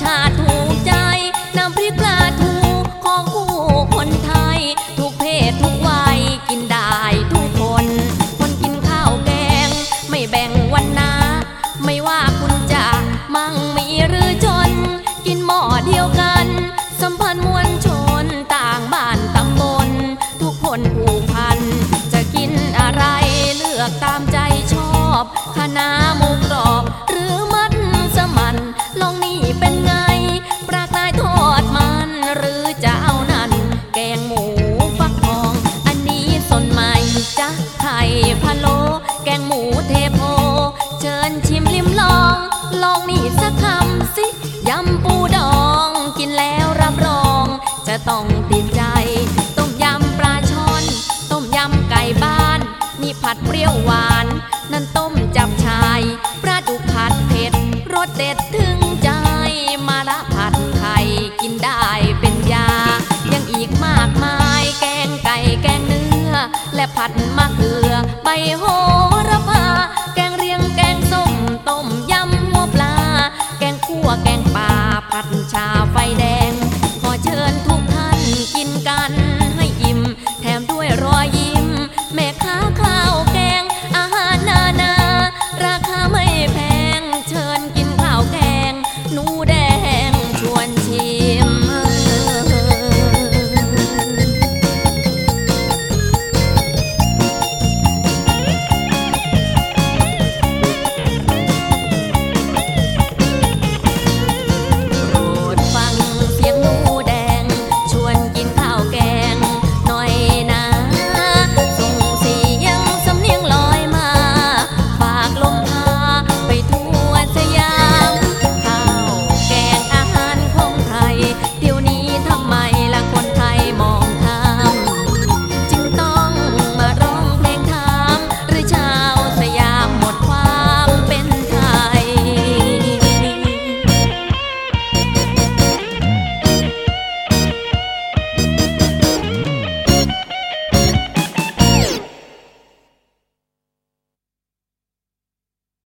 ชาติถูกใจ น้ำพริกปลาทูของคู่คนไทย ทุกเพศทุกวัยกินได้ทุกคน คนกินข้าวแกง ไม่แบ่งวันนา ไม่ว่าคุณจะมั่งมีหรือจน กินหม้อเดียวกัน สัมพันธ์มวลชนต่างบ้านตำบล ทุกคนผูกพัน จะกินอะไรเลือกตามใจชอบคณะหมูกรอบ พาโล แกงหมูเทโพ เชิญชิมลิมลอง ลองนี่สักคำสิ ยำปูดอง กินแล้วรับรอง จะต้องติดใจ ต้มยำปลาช่อน ต้มยำไก่บ้าน นี่ผัดเปรี้ยวหวาน นั่นต้มจับชายปลาดุกผัดเผ็ด รสเด็ดถึงใจ มาละผัดไข่กินได้เป็นยา ยังอีกมากมาย แกงไก่แกงเนื้อ และผัดมะ 为何？